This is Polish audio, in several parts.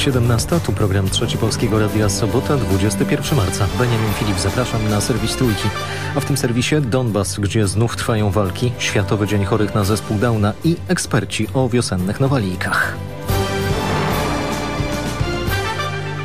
17. Tu program Trzeci Polskiego Radia Sobota, 21 marca. Benjamin Filip, zapraszam na serwis Trójki. A w tym serwisie Donbas, gdzie znów trwają walki, Światowy Dzień Chorych na Zespół Downa i eksperci o wiosennych nowalijkach.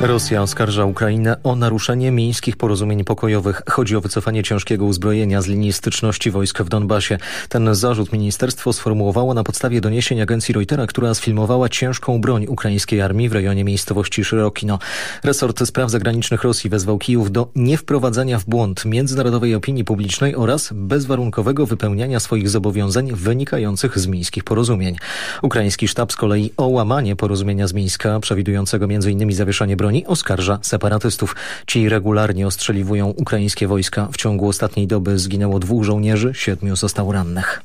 Rosja oskarża Ukrainę o naruszenie mińskich porozumień pokojowych. Chodzi o wycofanie ciężkiego uzbrojenia z linii styczności wojsk w Donbasie. Ten zarzut ministerstwo sformułowało na podstawie doniesień agencji Reutera, która sfilmowała ciężką broń ukraińskiej armii w rejonie miejscowości Szyrokino. Resort Spraw Zagranicznych Rosji wezwał Kijów do niewprowadzania w błąd międzynarodowej opinii publicznej oraz bezwarunkowego wypełniania swoich zobowiązań wynikających z mińskich porozumień. Ukraiński sztab z kolei o łamanie porozumienia z Mińska, przewidującego m.in. zawieszanie broni broni oskarża separatystów. Ci regularnie ostrzeliwują ukraińskie wojska. W ciągu ostatniej doby zginęło dwóch żołnierzy, siedmiu zostało rannych.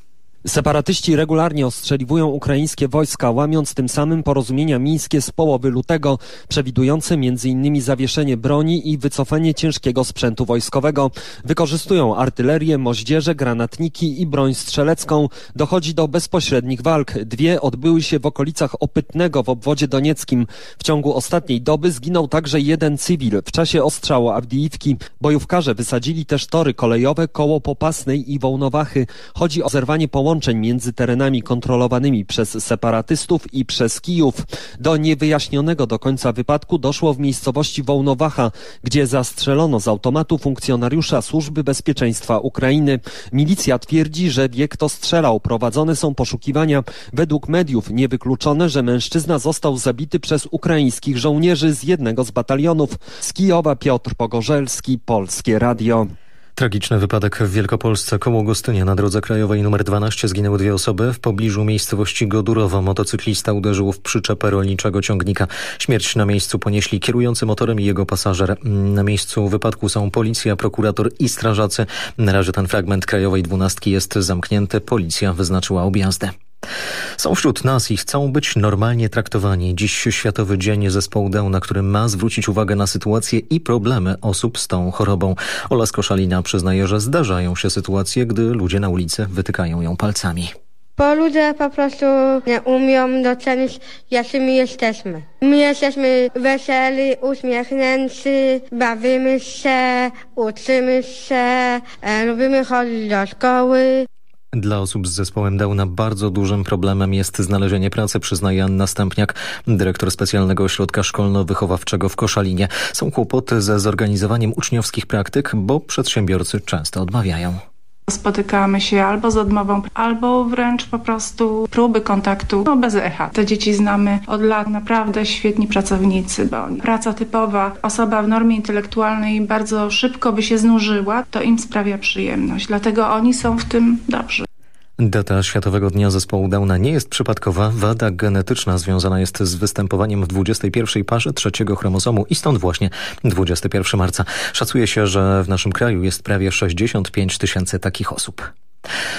Separatyści regularnie ostrzeliwują ukraińskie wojska, łamiąc tym samym porozumienia mińskie z połowy lutego, przewidujące m.in. zawieszenie broni i wycofanie ciężkiego sprzętu wojskowego. Wykorzystują artylerię, moździerze, granatniki i broń strzelecką. Dochodzi do bezpośrednich walk. Dwie odbyły się w okolicach Opytnego w obwodzie donieckim. W ciągu ostatniej doby zginął także jeden cywil w czasie ostrzału Awdijiwki. Bojówkarze wysadzili też tory kolejowe koło Popasnej i Wołnowachy. Chodzi o zerwanie połączeń połączeń między terenami kontrolowanymi przez separatystów i przez Kijów. Do niewyjaśnionego do końca wypadku doszło w miejscowości Wołnowacha, gdzie zastrzelono z automatu funkcjonariusza Służby Bezpieczeństwa Ukrainy. Milicja twierdzi, że wie kto strzelał. Prowadzone są poszukiwania. Według mediów niewykluczone, że mężczyzna został zabity przez ukraińskich żołnierzy z jednego z batalionów. Z Kijowa Piotr Pogorzelski, Polskie Radio. Tragiczny wypadek w Wielkopolsce. Koło Gostynia na drodze krajowej nr 12 zginęły dwie osoby. W pobliżu miejscowości Godurowo motocyklista uderzył w przyczepę rolniczego ciągnika. Śmierć na miejscu ponieśli kierujący motorem i jego pasażer. Na miejscu wypadku są policja, prokurator i strażacy. Na razie ten fragment krajowej dwunastki jest zamknięty. Policja wyznaczyła objazdy. Są wśród nas i chcą być normalnie traktowani. Dziś Światowy Dzień Zespołu Down, na którym ma zwrócić uwagę na sytuację i problemy osób z tą chorobą. Ola Skoszalina przyznaje, że zdarzają się sytuacje, gdy ludzie na ulicy wytykają ją palcami. Bo ludzie po prostu nie umią docenić, jakimi jesteśmy. My jesteśmy weseli, uśmiechnięci, bawimy się, uczymy się, e, lubimy chodzić do szkoły. Dla osób z zespołem Downa bardzo dużym problemem jest znalezienie pracy, przyznaje Anna Stępniak, dyrektor specjalnego ośrodka szkolno-wychowawczego w Koszalinie. Są kłopoty ze zorganizowaniem uczniowskich praktyk, bo przedsiębiorcy często odmawiają. Spotykamy się albo z odmową, albo wręcz po prostu próby kontaktu no bez echa. Te dzieci znamy od lat, naprawdę świetni pracownicy, bo praca typowa, osoba w normie intelektualnej bardzo szybko by się znużyła, to im sprawia przyjemność. Dlatego oni są w tym dobrzy. Data Światowego Dnia Zespołu Downa nie jest przypadkowa. Wada genetyczna związana jest z występowaniem w 21 parze trzeciego chromosomu i stąd właśnie 21 marca. Szacuje się, że w naszym kraju jest prawie 65 tysięcy takich osób.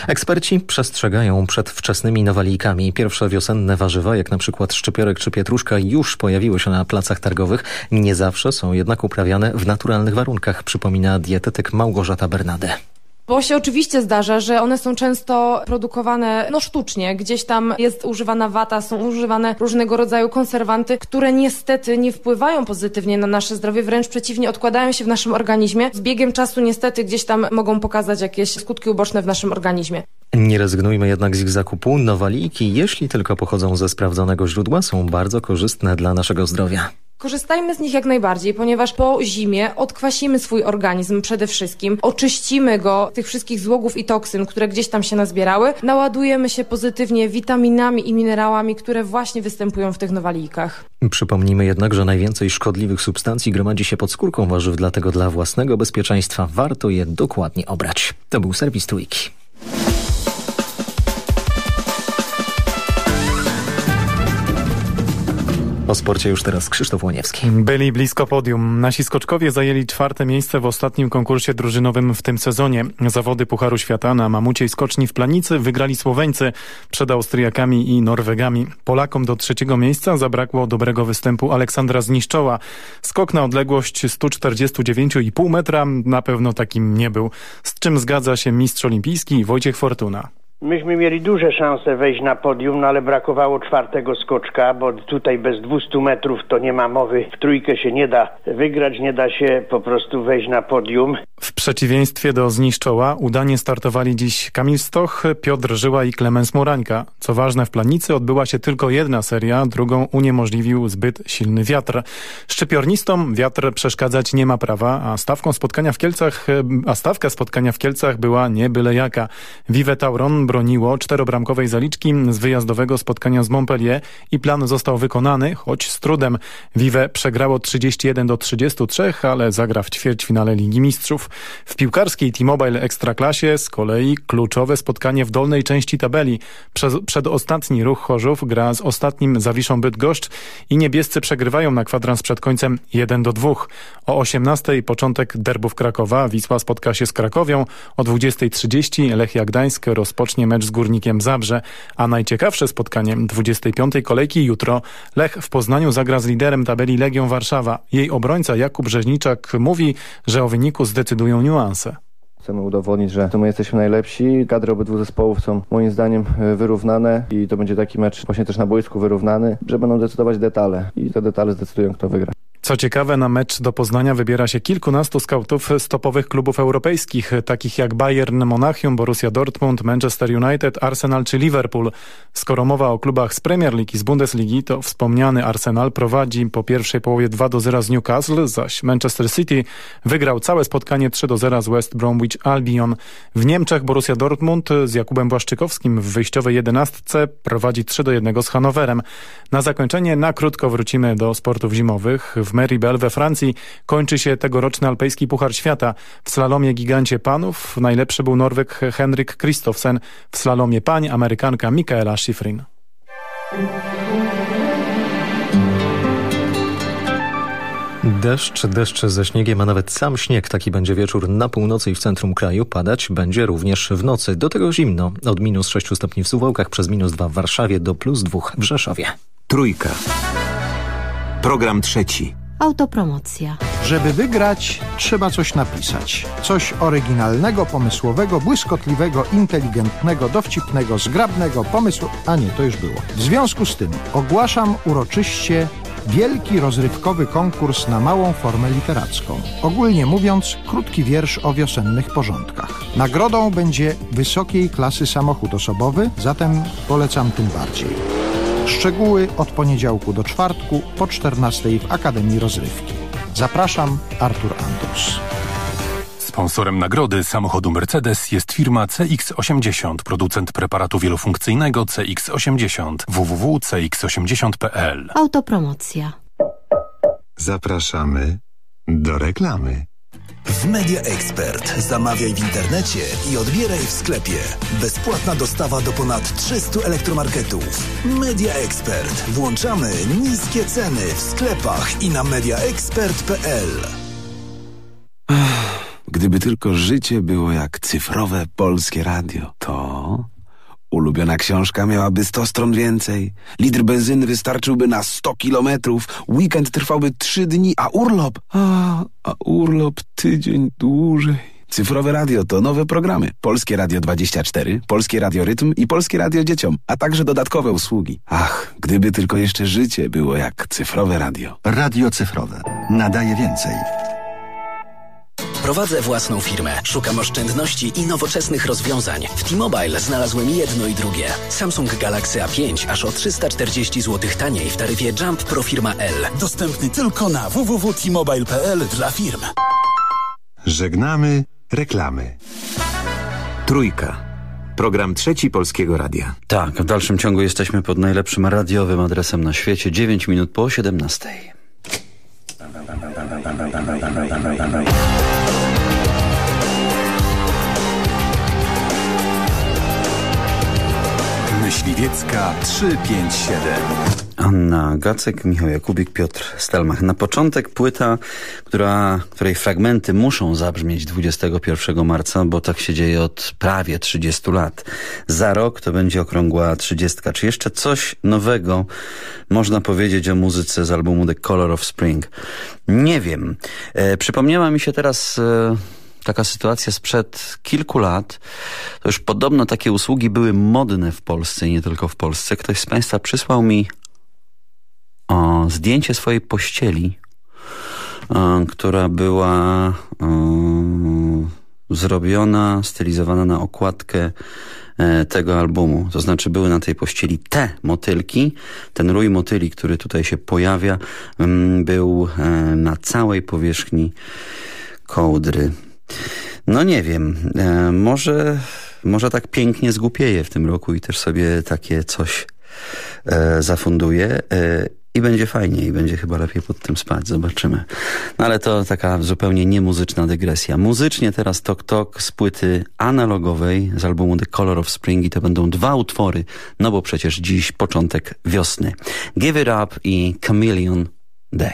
Eksperci przestrzegają przed wczesnymi nowalijkami. Pierwsze wiosenne warzywa, jak na przykład szczypiorek czy pietruszka, już pojawiły się na placach targowych. Nie zawsze są jednak uprawiane w naturalnych warunkach, przypomina dietetyk Małgorzata Bernade. Bo się oczywiście zdarza, że one są często produkowane no sztucznie. Gdzieś tam jest używana wata, są używane różnego rodzaju konserwanty, które niestety nie wpływają pozytywnie na nasze zdrowie, wręcz przeciwnie, odkładają się w naszym organizmie. Z biegiem czasu niestety gdzieś tam mogą pokazać jakieś skutki uboczne w naszym organizmie. Nie rezygnujmy jednak z ich zakupu. Nowaliki, jeśli tylko pochodzą ze sprawdzonego źródła, są bardzo korzystne dla naszego zdrowia. Korzystajmy z nich jak najbardziej, ponieważ po zimie odkwasimy swój organizm przede wszystkim, oczyścimy go tych wszystkich złogów i toksyn, które gdzieś tam się nazbierały, naładujemy się pozytywnie witaminami i minerałami, które właśnie występują w tych nowalijkach. Przypomnijmy jednak, że najwięcej szkodliwych substancji gromadzi się pod skórką warzyw, dlatego dla własnego bezpieczeństwa warto je dokładnie obrać. To był serwis Trójki. O sporcie już teraz Krzysztof Łoniewski. Byli blisko podium. Nasi skoczkowie zajęli czwarte miejsce w ostatnim konkursie drużynowym w tym sezonie. Zawody Pucharu Świata na mamuciej skoczni w Planicy wygrali Słoweńcy przed Austriakami i Norwegami. Polakom do trzeciego miejsca zabrakło dobrego występu Aleksandra Zniszczoła. Skok na odległość 149,5 metra na pewno takim nie był. Z czym zgadza się mistrz olimpijski Wojciech Fortuna. Myśmy mieli duże szanse wejść na podium, no ale brakowało czwartego skoczka, bo tutaj bez 200 metrów to nie ma mowy. W trójkę się nie da wygrać, nie da się po prostu wejść na podium. W przeciwieństwie do zniszczoła udanie startowali dziś Kamil Stoch, Piotr Żyła i Klemens Murańka. Co ważne, w Planicy odbyła się tylko jedna seria, drugą uniemożliwił zbyt silny wiatr. Szczypiornistom wiatr przeszkadzać nie ma prawa, a stawką spotkania w Kielcach, a stawka spotkania w Kielcach była nie byle jaka. Vive Tauron broniło czterobramkowej zaliczki z wyjazdowego spotkania z Montpellier i plan został wykonany, choć z trudem. Vive przegrało 31 do 33, ale zagra w ćwierćfinale Ligi Mistrzów. W piłkarskiej T-Mobile Ekstraklasie z kolei kluczowe spotkanie w dolnej części tabeli. Przez, przedostatni ruch Chorzów gra z ostatnim Zawiszą Bydgoszcz i niebiescy przegrywają na kwadrans przed końcem 1 do 2. O 18 początek derbów Krakowa. Wisła spotka się z Krakowią. O 20.30 Lechia Gdańsk rozpocznie mecz z Górnikiem Zabrze, a najciekawsze spotkanie 25. kolejki jutro. Lech w Poznaniu zagra z liderem tabeli Legią Warszawa. Jej obrońca Jakub Rzeźniczak mówi, że o wyniku zdecydują niuanse. Chcemy udowodnić, że to my jesteśmy najlepsi. Kadry obydwu zespołów są moim zdaniem wyrównane i to będzie taki mecz właśnie też na boisku wyrównany, że będą decydować detale i te detale zdecydują kto wygra. Co ciekawe, na mecz do Poznania wybiera się kilkunastu skautów z topowych klubów europejskich, takich jak Bayern Monachium, Borussia Dortmund, Manchester United, Arsenal czy Liverpool. Skoro mowa o klubach z Premier League i z Bundesligi, to wspomniany Arsenal prowadzi po pierwszej połowie 2 do 0 z Newcastle, zaś Manchester City wygrał całe spotkanie 3 do 0 z West Bromwich Albion. W Niemczech Borussia Dortmund z Jakubem Błaszczykowskim w wyjściowej jedenastce prowadzi 3 do 1 z Hanowerem. Na zakończenie na krótko wrócimy do sportów zimowych. W Meribel we Francji kończy się tegoroczny alpejski Puchar Świata. W slalomie gigancie panów najlepszy był Norweg Henrik Kristofsen, w slalomie pań Amerykanka Michaela Schifrin. Deszcz, deszcz ze śniegiem, a nawet sam śnieg. Taki będzie wieczór na północy i w centrum kraju. Padać będzie również w nocy. Do tego zimno. Od minus 6 stopni w Suwałkach, przez minus 2 w Warszawie do plus 2 w Rzeszowie. Trójka. Program trzeci. Autopromocja. Żeby wygrać, trzeba coś napisać. Coś oryginalnego, pomysłowego, błyskotliwego, inteligentnego, dowcipnego, zgrabnego, pomysłu... A nie, to już było. W związku z tym ogłaszam uroczyście wielki rozrywkowy konkurs na małą formę literacką. Ogólnie mówiąc, krótki wiersz o wiosennych porządkach. Nagrodą będzie wysokiej klasy samochód osobowy, zatem polecam tym bardziej. Szczegóły od poniedziałku do czwartku po 14 w Akademii Rozrywki. Zapraszam, Artur Andrus. Sponsorem nagrody samochodu Mercedes jest firma CX80, producent preparatu wielofunkcyjnego CX80 www.cx80.pl. Autopromocja. Zapraszamy do reklamy. W Media Expert zamawiaj w internecie i odbieraj w sklepie. Bezpłatna dostawa do ponad 300 elektromarketów. Media Expert. Włączamy niskie ceny w sklepach i na mediaexpert.pl. Gdyby tylko życie było jak cyfrowe polskie radio, to ulubiona książka miałaby 100 stron więcej, litr benzyny wystarczyłby na 100 kilometrów, weekend trwałby 3 dni, a urlop, a, a urlop tydzień dłużej. Cyfrowe radio to nowe programy. Polskie Radio 24, Polskie Radio Rytm i Polskie Radio Dzieciom, a także dodatkowe usługi. Ach, gdyby tylko jeszcze życie było jak cyfrowe radio. Radio cyfrowe. Nadaje więcej. Prowadzę własną firmę. Szukam oszczędności i nowoczesnych rozwiązań. W T-Mobile znalazłem jedno i drugie. Samsung Galaxy A5 aż o 340 zł taniej w taryfie Jump Pro Firma L. Dostępny tylko na www.tmobile.pl dla firm. Żegnamy reklamy. Trójka. Program trzeci Polskiego Radia. Tak, w dalszym ciągu jesteśmy pod najlepszym radiowym adresem na świecie. 9 minut po 17. Myśliwiecka 357. Anna Gacek, Michał Jakubik, Piotr Stelmach. Na początek płyta, która, której fragmenty muszą zabrzmieć 21 marca, bo tak się dzieje od prawie 30 lat. Za rok to będzie okrągła 30. Czy jeszcze coś nowego można powiedzieć o muzyce z albumu The Color of Spring? Nie wiem. E, przypomniała mi się teraz... E, taka sytuacja sprzed kilku lat. To już podobno takie usługi były modne w Polsce i nie tylko w Polsce. Ktoś z Państwa przysłał mi o, zdjęcie swojej pościeli, o, która była o, zrobiona, stylizowana na okładkę e, tego albumu. To znaczy były na tej pościeli te motylki. Ten rój motyli, który tutaj się pojawia, mm, był e, na całej powierzchni kołdry. No nie wiem, e, może, może tak pięknie zgłupieje w tym roku i też sobie takie coś e, zafunduje e, i będzie fajnie i będzie chyba lepiej pod tym spać, zobaczymy. No ale to taka zupełnie niemuzyczna dygresja. Muzycznie teraz Tok Tok z płyty analogowej z albumu The Color of Spring i to będą dwa utwory, no bo przecież dziś początek wiosny. Give It Up i Chameleon Day.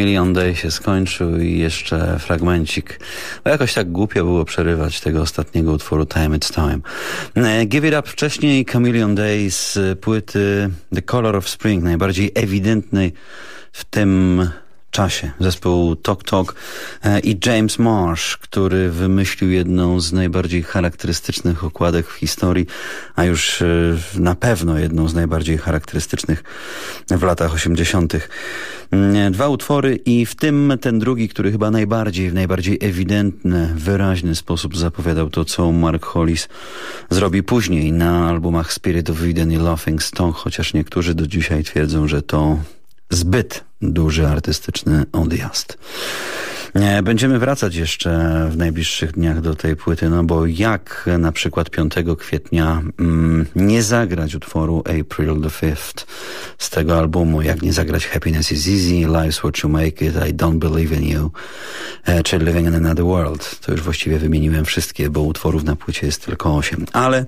Chameleon Day się skończył i jeszcze fragmencik. Bo jakoś tak głupio było przerywać tego ostatniego utworu Time It's Time. E, Give It Up wcześniej Chameleon Day z płyty The Color of Spring, najbardziej ewidentnej w tym czasie. Zespół Tok Tok e, i James Marsh, który wymyślił jedną z najbardziej charakterystycznych okładek w historii, a już e, na pewno jedną z najbardziej charakterystycznych w latach 80. Mm, dwa utwory i w tym ten drugi, który chyba najbardziej, w najbardziej ewidentny, wyraźny sposób zapowiadał to, co Mark Hollis zrobi później na albumach Spirit of Eden i Laughing Stone, chociaż niektórzy do dzisiaj twierdzą, że to zbyt duży artystyczny odjazd. Będziemy wracać jeszcze w najbliższych dniach do tej płyty, no bo jak na przykład 5 kwietnia mm, nie zagrać utworu April the 5th z tego albumu, jak nie zagrać Happiness is Easy, Life's What You Make It, I Don't Believe in You, e, czy Living in Another World. To już właściwie wymieniłem wszystkie, bo utworów na płycie jest tylko 8, ale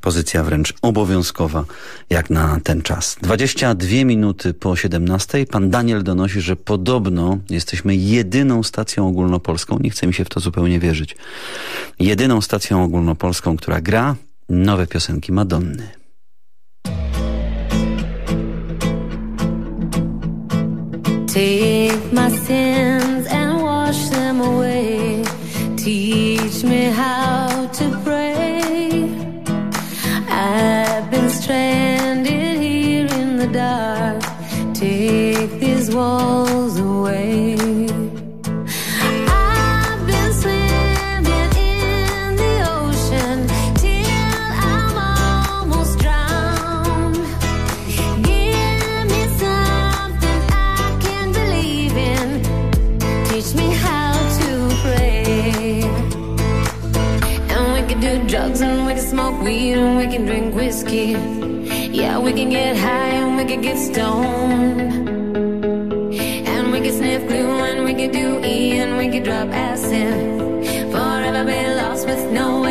pozycja wręcz obowiązkowa jak na ten czas. 22 minuty po 17 pan Daniel donosi, że podobno jesteśmy jedyną stacją ogólnopolską, nie chce mi się w to zupełnie wierzyć, jedyną stacją ogólnopolską, która gra nowe piosenki Madonny. Take my sins and wash them away. Teach me how to pray. I've been stranded here in the dark. Take these walls away. And we can drink whiskey. Yeah, we can get high and we can get stoned. And we can sniff glue and we can do E and we can drop acid. Forever be lost with no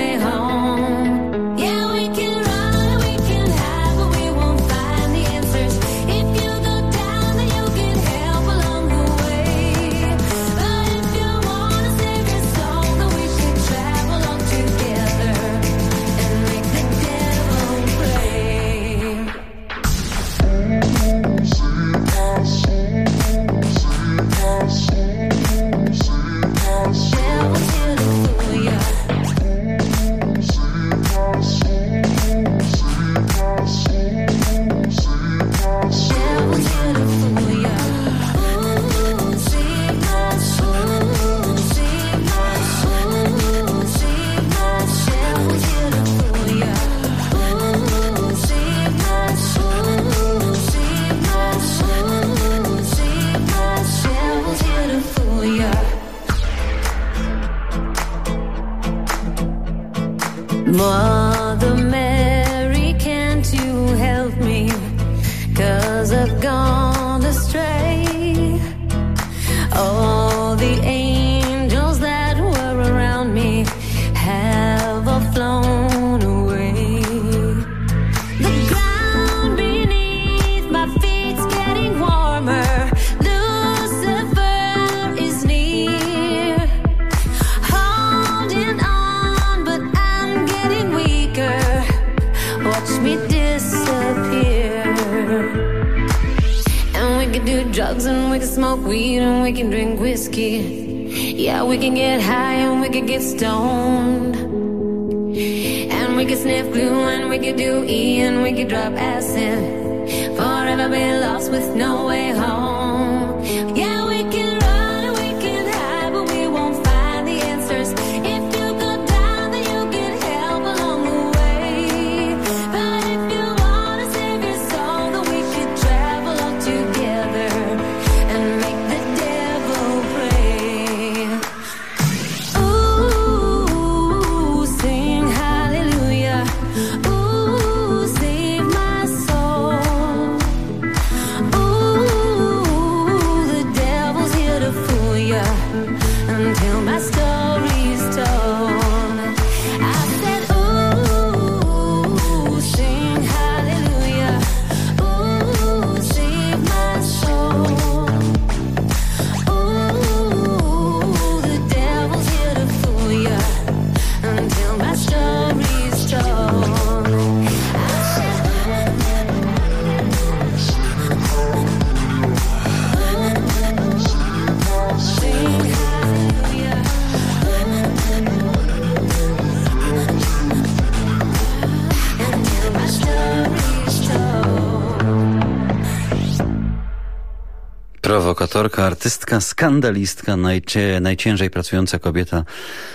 Prowokatorka, artystka, skandalistka, najcie, najciężej pracująca kobieta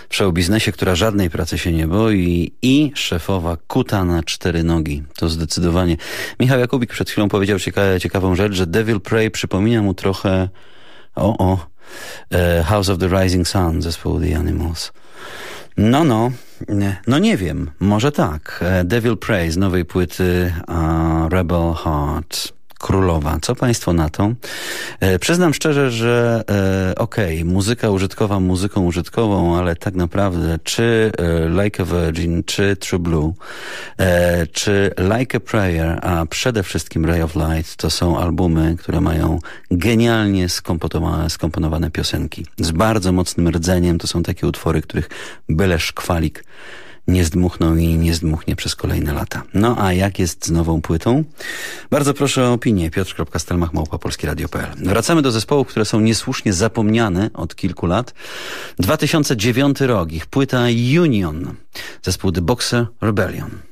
w showbiznesie, która żadnej pracy się nie boi i szefowa kuta na cztery nogi. To zdecydowanie. Michał Jakubik przed chwilą powiedział cieka ciekawą rzecz, że Devil Prey przypomina mu trochę o, o e, House of the Rising Sun zespołu The Animals. No, no, no nie wiem, może tak. E, Devil Prey z nowej płyty a, Rebel Heart. Królowa. Co państwo na to? E, przyznam szczerze, że e, okej, okay, muzyka użytkowa muzyką użytkową, ale tak naprawdę czy e, Like a Virgin, czy True Blue, e, czy Like a Prayer, a przede wszystkim Ray of Light to są albumy, które mają genialnie skomponowane, skomponowane piosenki. Z bardzo mocnym rdzeniem. To są takie utwory, których byle szkwalik nie zdmuchnął i nie zdmuchnie przez kolejne lata. No a jak jest z nową płytą? Bardzo proszę o opinię. Piotr.stelmach, małpa polskieradio.pl. Wracamy do zespołów, które są niesłusznie zapomniane od kilku lat. 2009 rok, ich płyta Union. Zespół The Boxer Rebellion.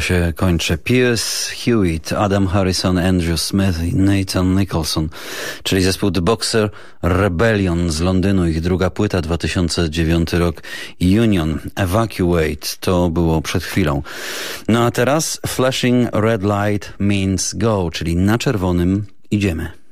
Szybko się kończy. Pierce Hewitt, Adam Harrison, Andrew Smith i Nathan Nicholson, czyli zespół The Boxer Rebellion z Londynu, ich druga płyta, 2009 rok, Union, Evacuate, to było przed chwilą. No a teraz Flashing Red Light Means Go, czyli na czerwonym idziemy.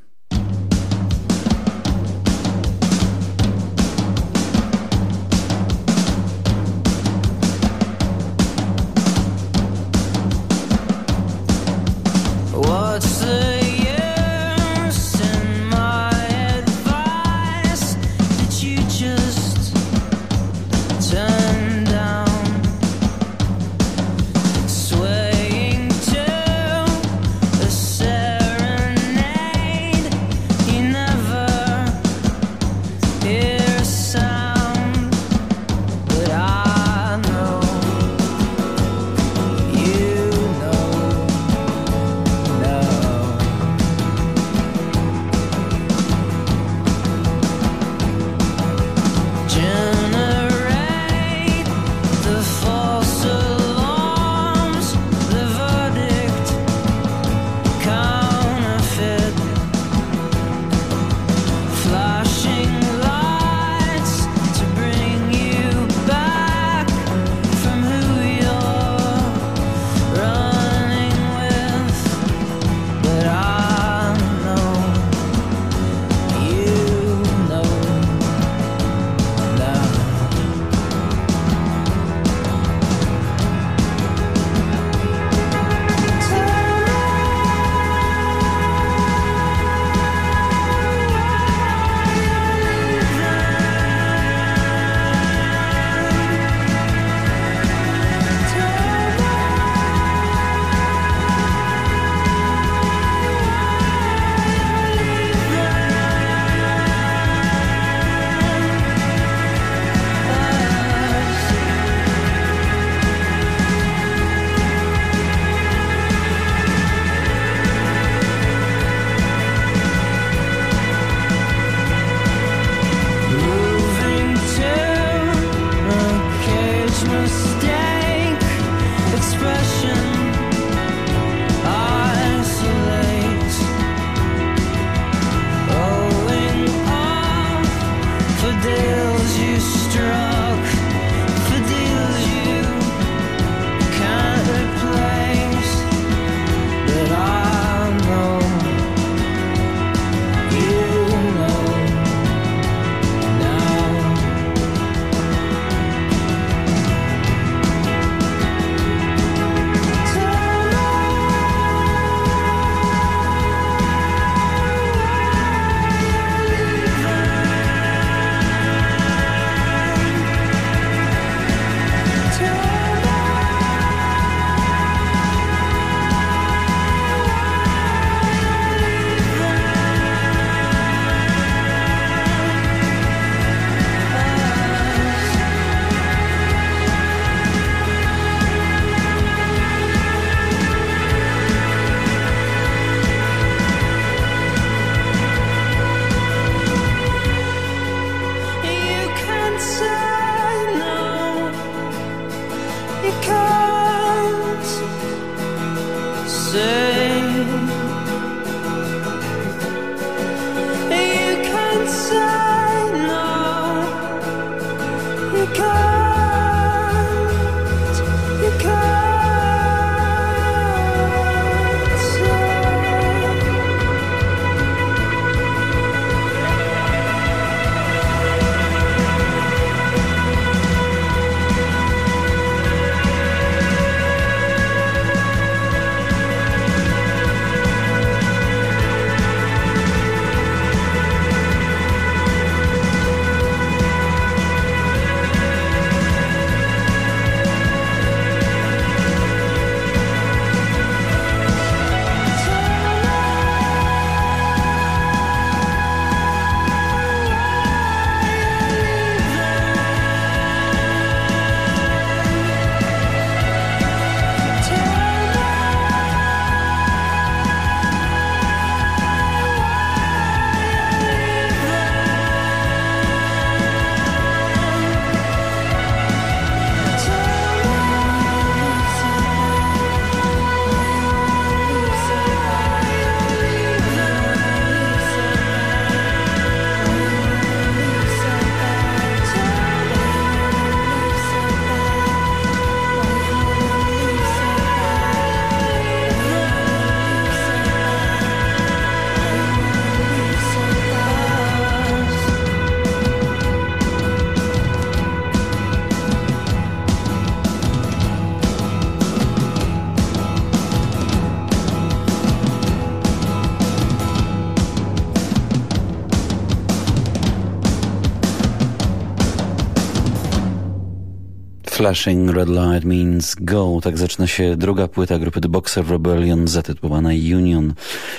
Flashing Red Light Means Go. Tak zaczyna się druga płyta grupy The Boxer Rebellion zatytułowana Union.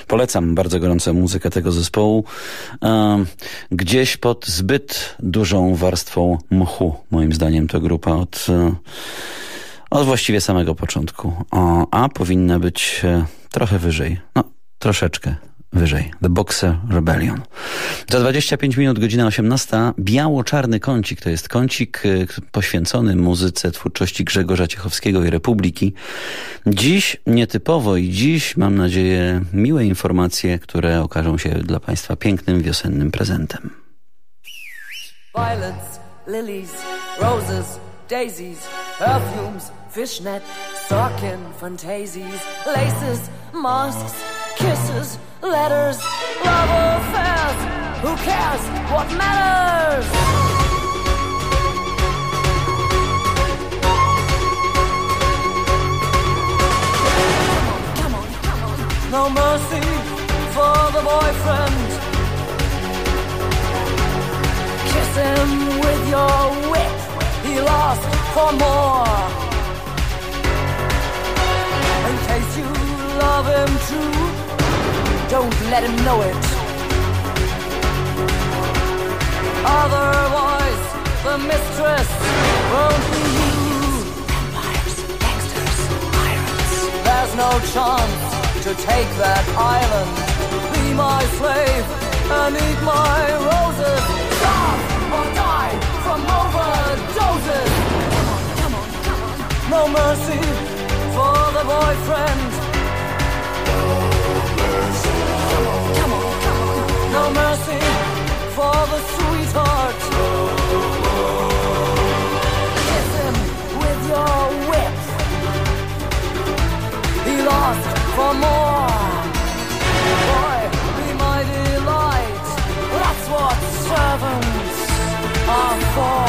Polecam bardzo gorąco muzykę tego zespołu. Um, gdzieś pod zbyt dużą warstwą mchu, moim zdaniem, to grupa od, e, od właściwie samego początku. A powinna być e, trochę wyżej. No, troszeczkę wyżej. The Boxer Rebellion. Za 25 minut, godzina 18. Biało-czarny kącik. To jest kącik y, poświęcony muzyce twórczości Grzegorza Ciechowskiego i Republiki. Dziś nietypowo i dziś, mam nadzieję, miłe informacje, które okażą się dla Państwa pięknym wiosennym prezentem. Violets, lilies, roses, daisies, perfumes, fishnet, stocking, fantasies, laces, masks, kisses, letters, love affairs. Who cares what matters? Come on, come on, come on. No mercy for the boyfriend. Kiss him with your whip. He lost for more. In case you love him too, don't let him know it. Otherwise, the mistress won't be you. Vampires, gangsters, pirates. There's no chance to take that island. Be my slave and eat my roses. Starve or die from overdoses. Come on, come on, come on. No mercy for the boyfriend. No mercy for the sweetheart. Kiss him with your. He for more. Boy, be my delight. That's what servants are for.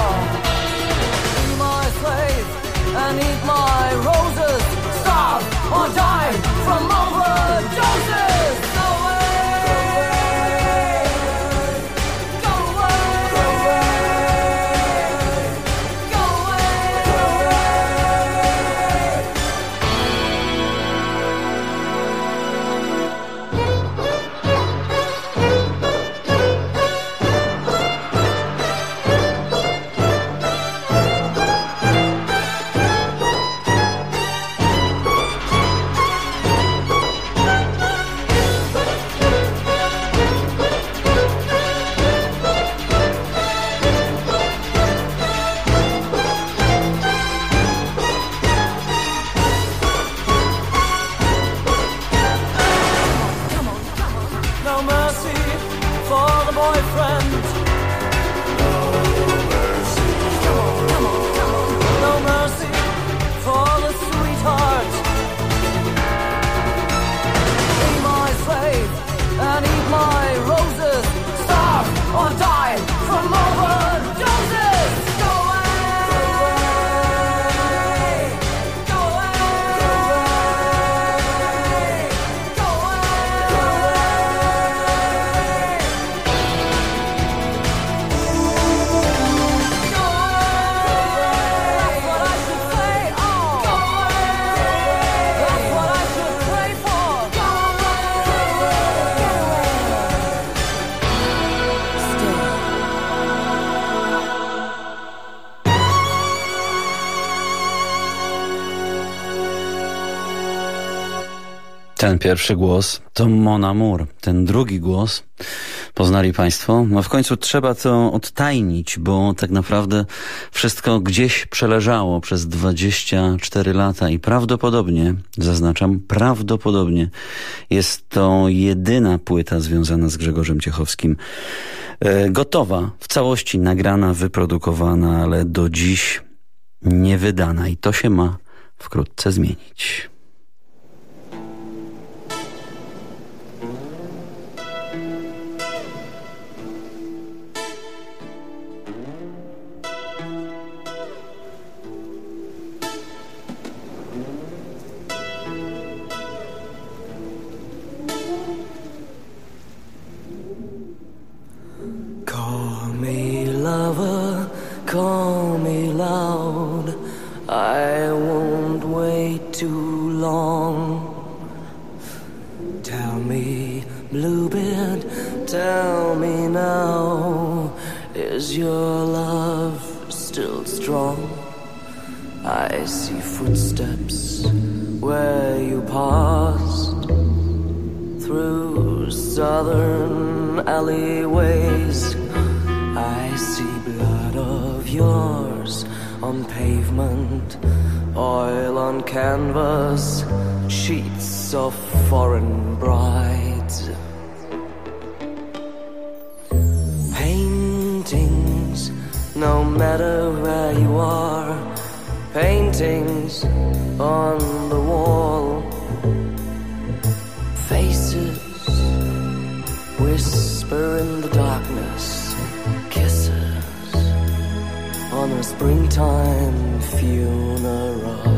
Be my slave and eat my roses. Starve or die from overdoses. Ten pierwszy głos to Mon Amour. Ten drugi głos poznali Państwo. No w końcu trzeba to odtajnić, bo tak naprawdę wszystko gdzieś przeleżało przez 24 lata i prawdopodobnie, zaznaczam, prawdopodobnie jest to jedyna płyta związana z Grzegorzem Ciechowskim. E, gotowa, w całości nagrana, wyprodukowana, ale do dziś niewydana i to się ma wkrótce zmienić. Whisper in the darkness, kisses on a springtime funeral.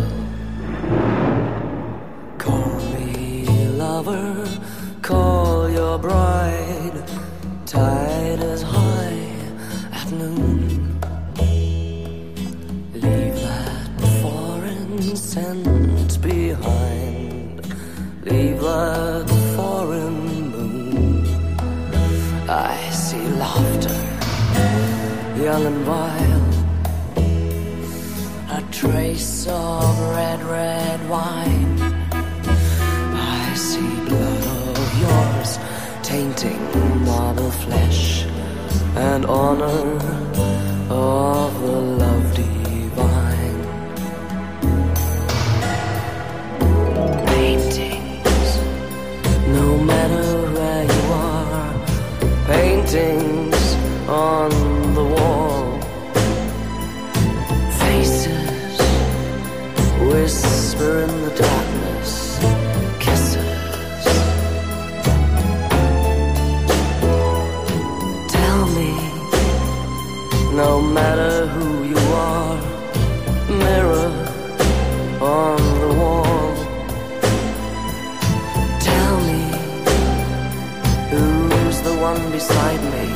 Call me lover, call your bride, and wild, a trace of red, red wine. I see blood of yours tainting marble flesh and honor of the love divine. Paintings, no matter where you are, paintings on the wall, whisper in the darkness, kisses. Tell me, no matter who you are, mirror on the wall. Tell me, who's the one beside me?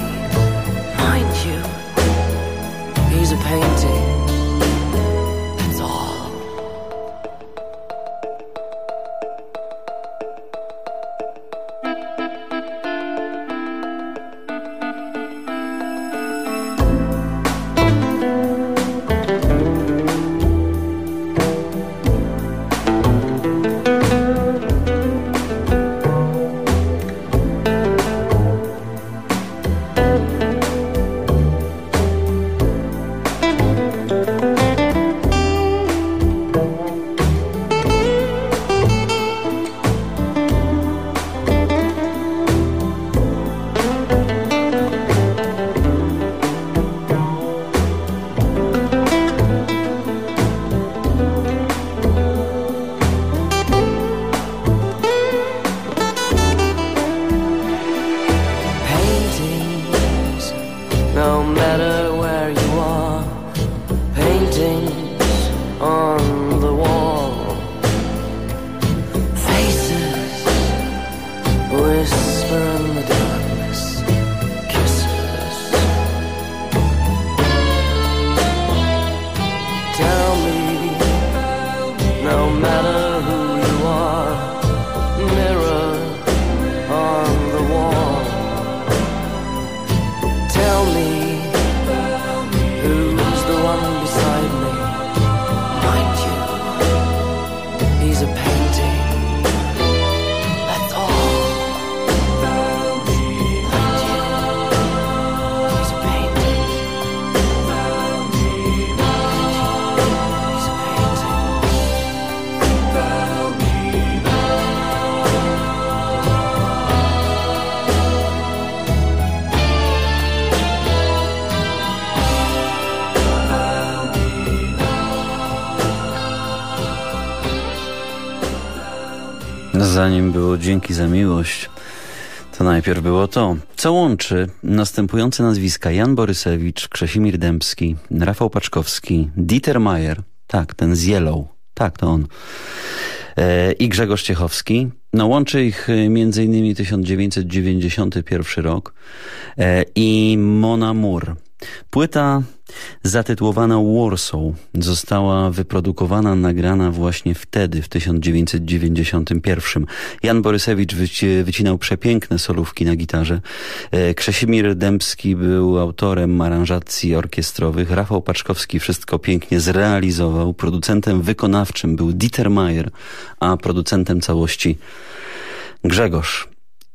Zanim było dzięki za miłość, to najpierw było to, co łączy następujące nazwiska Jan Borysewicz, Krzesimir Dębski, Rafał Paczkowski, Dieter Mayer, tak, ten z Yellow, tak, to on, e, i Grzegorz Ciechowski. No łączy ich e, innymi 1991 rok e, i Mona Moore. Płyta zatytułowana Warsaw została wyprodukowana, nagrana właśnie wtedy, w 1991. Jan Borysewicz wyci- wycinał przepiękne solówki na gitarze. E, Krzesimir Dębski był autorem aranżacji orkiestrowych. Rafał Paczkowski wszystko pięknie zrealizował. Producentem wykonawczym był Dieter Mayer, a producentem całości Grzegorz.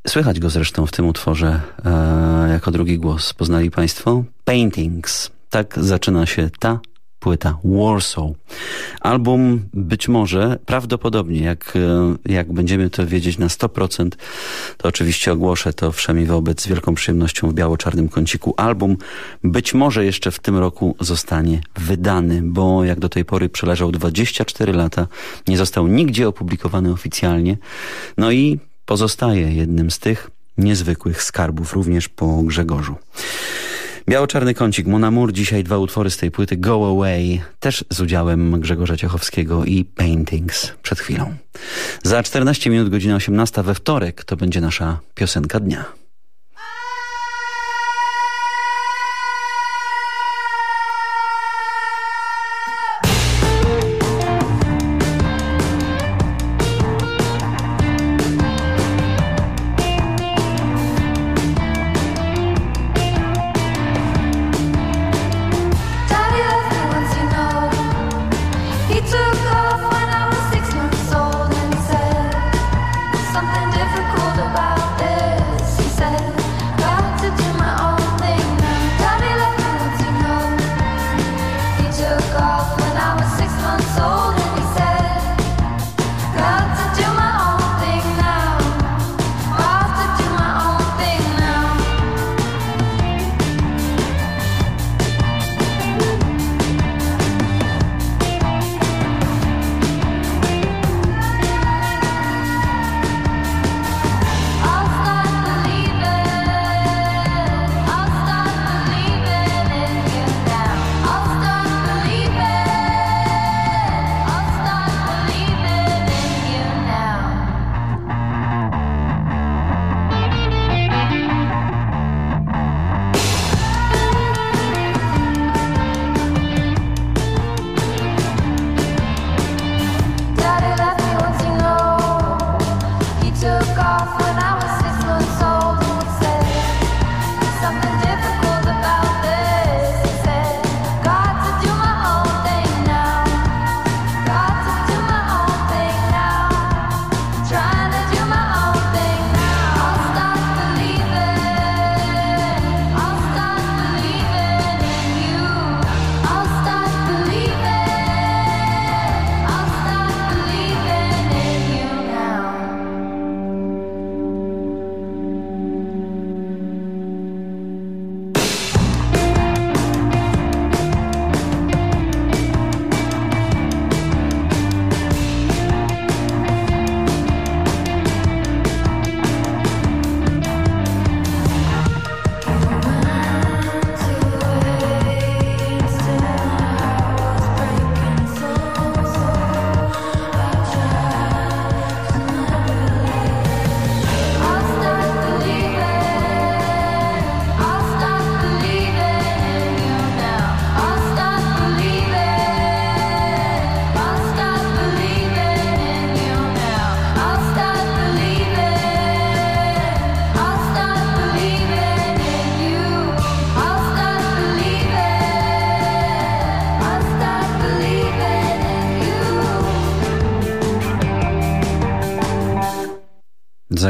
Słychać go zresztą w tym utworze e, jako drugi głos. Poznali Państwo? Paintings. Tak zaczyna się ta płyta Warsaw. Album być może, prawdopodobnie, jak, e, jak będziemy to wiedzieć na 100%, to oczywiście ogłoszę to wszemi wobec z wielką przyjemnością w biało-czarnym kąciku. Album być może jeszcze w tym roku zostanie wydany, bo jak do tej pory przeleżał 24 lata, nie został nigdzie opublikowany oficjalnie. No i pozostaje jednym z tych niezwykłych skarbów również po Grzegorzu. Biało-czarny kącik, Mon Amour, dzisiaj dwa utwory z tej płyty, Go Away, też z udziałem Grzegorza Ciechowskiego i Paintings przed chwilą. Za 14 minut, godzina 18 we wtorek to będzie nasza piosenka dnia.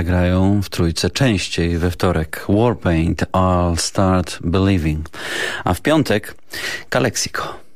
Zagrają w trójce częściej we wtorek Warpaint, I'll Start Believing, a w piątek Kalexico.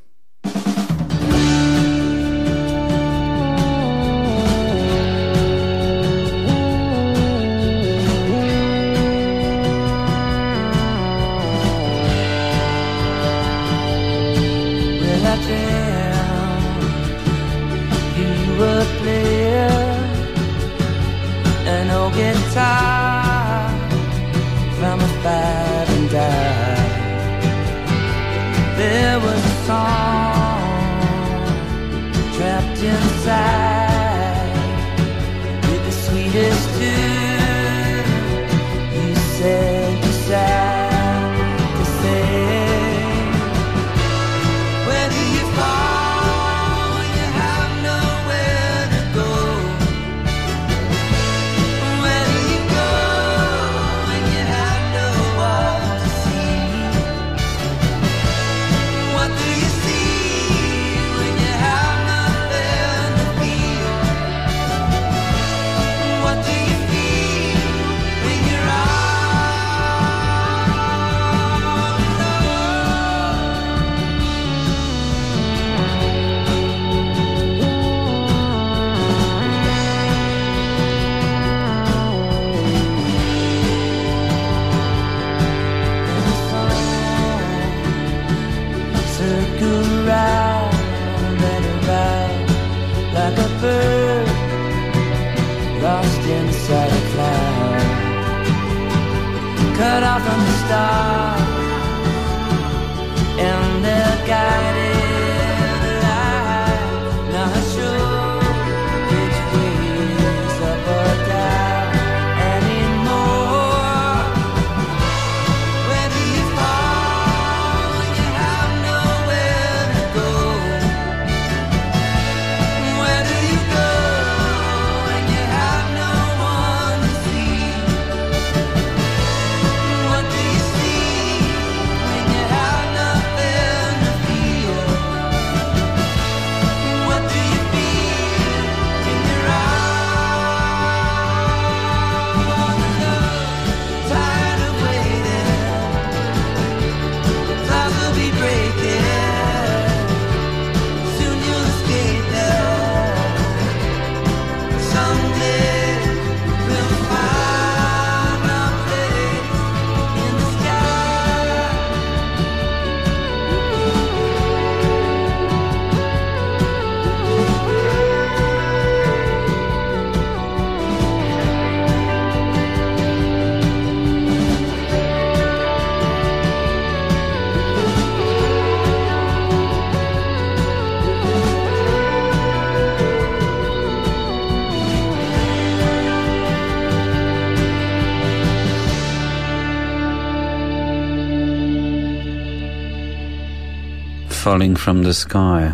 Falling from the Sky.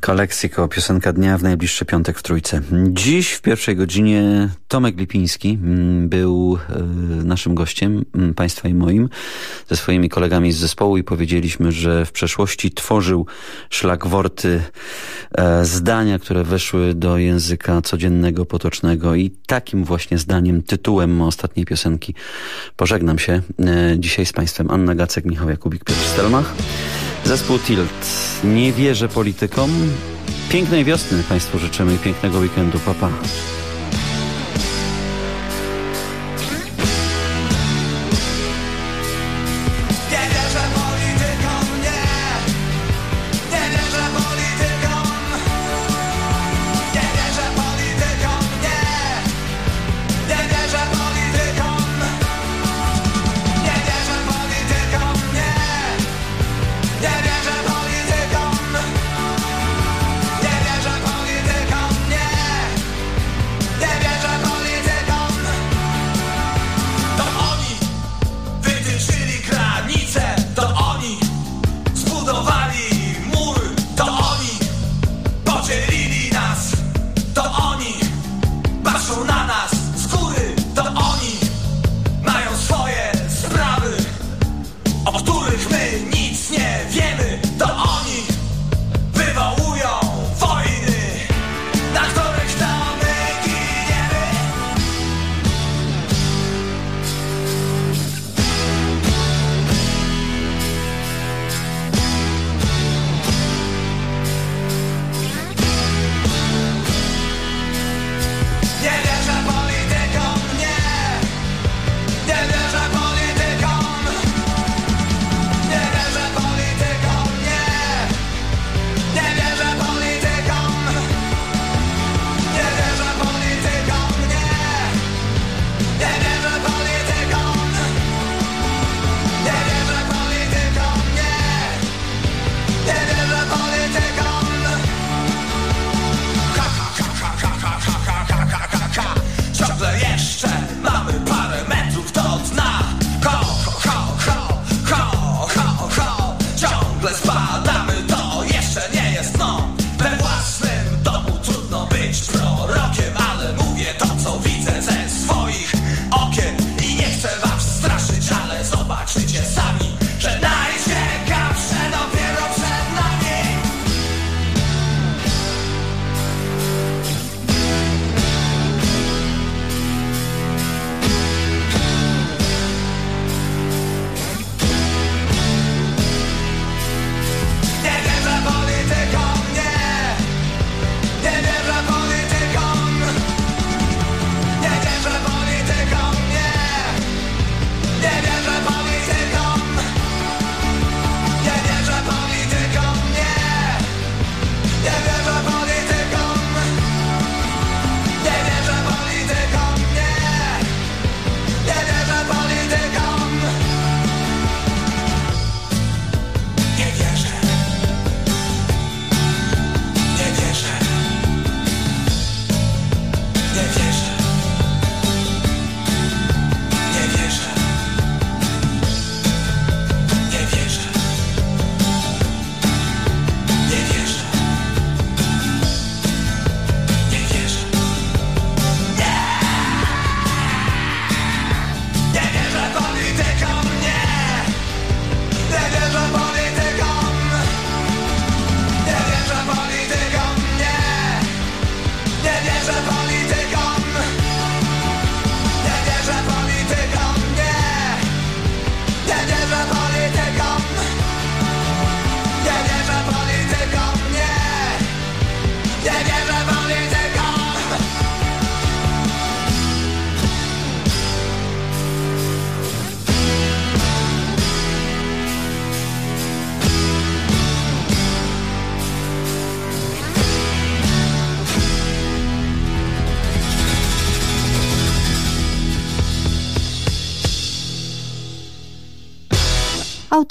Kaleksiko, piosenka dnia w najbliższy piątek w Trójce. Dziś w pierwszej godzinie Tomek Lipiński mm, był e, naszym gościem, mm, państwa i moim, ze swoimi kolegami z zespołu i powiedzieliśmy, że w przeszłości tworzył szlagworty, e, zdania, które weszły do języka codziennego, potocznego i takim właśnie zdaniem, tytułem ostatniej piosenki pożegnam się. E, dzisiaj z państwem Anna Gacek, Michał Jakubik, Piotr Stelmach. Zespół Tilt. Nie wierzę politykom. Pięknej wiosny Państwu życzymy i pięknego weekendu. Papa. Pa.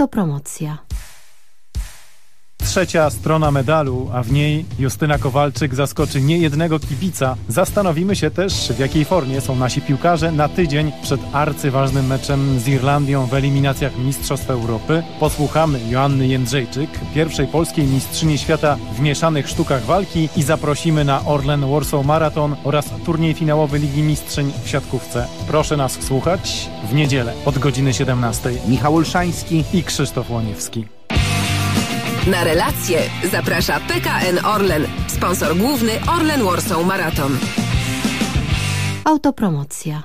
Autopromocja. Trzecia strona medalu, a w niej Justyna Kowalczyk zaskoczy niejednego kibica. Zastanowimy się też, w jakiej formie są nasi piłkarze na tydzień przed arcyważnym meczem z Irlandią w eliminacjach Mistrzostw Europy. Posłuchamy Joanny Jędrzejczyk, pierwszej polskiej mistrzyni świata w mieszanych sztukach walki i zaprosimy na Orlen Warsaw Marathon oraz turniej finałowy Ligi Mistrzyń w siatkówce. Proszę nas słuchać w niedzielę od godziny 17. Michał Olszański i Krzysztof Łoniewski. Na relacje zaprasza PKN Orlen, sponsor główny Orlen Warsaw Marathon. Autopromocja.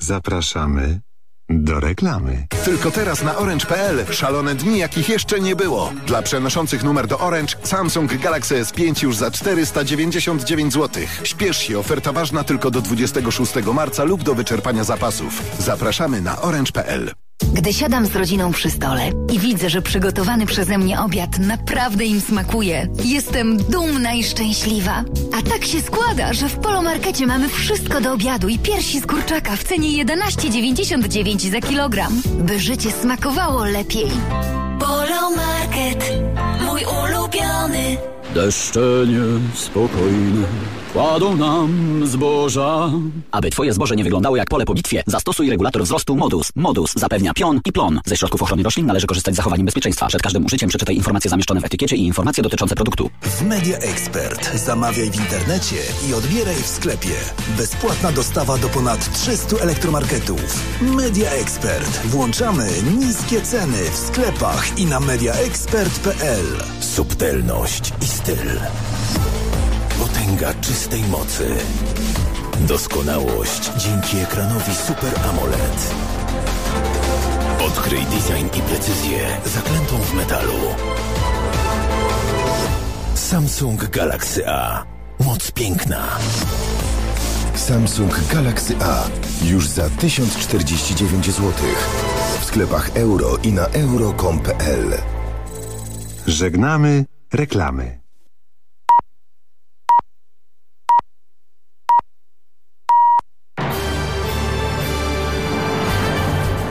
Zapraszamy do reklamy. Tylko teraz na Orange.pl szalone dni, jakich jeszcze nie było. Dla przenoszących numer do Orange Samsung Galaxy S5 już za 499 zł. Śpiesz się, oferta ważna tylko do 26 marca lub do wyczerpania zapasów. Zapraszamy na Orange.pl. Gdy siadam z rodziną przy stole i widzę, że przygotowany przeze mnie obiad naprawdę im smakuje, jestem dumna i szczęśliwa. A tak się składa, że w Polomarkecie mamy wszystko do obiadu i piersi z kurczaka w cenie 11,99 za kilogram, by życie smakowało lepiej. Polomarket, mój ulubiony. Deszcze niespokojne kładą nam zboża. Aby twoje zboże nie wyglądało jak pole po bitwie, zastosuj regulator wzrostu Modus. Modus zapewnia pion i plon. Ze środków ochrony roślin należy korzystać z zachowaniem bezpieczeństwa. Przed każdym użyciem przeczytaj informacje zamieszczone w etykiecie i informacje dotyczące produktu. W Media Expert zamawiaj w internecie i odbieraj w sklepie. Bezpłatna dostawa do ponad 300 elektromarketów. Media Expert. Włączamy niskie ceny w sklepach i na mediaexpert.pl. Subtelność i styl. Potęga czystej mocy. Doskonałość dzięki ekranowi Super AMOLED. Odkryj design i precyzję zaklętą w metalu. Samsung Galaxy A. Moc piękna. Samsung Galaxy A już za 1049 zł. W sklepach euro i na euro.com.pl Żegnamy reklamy.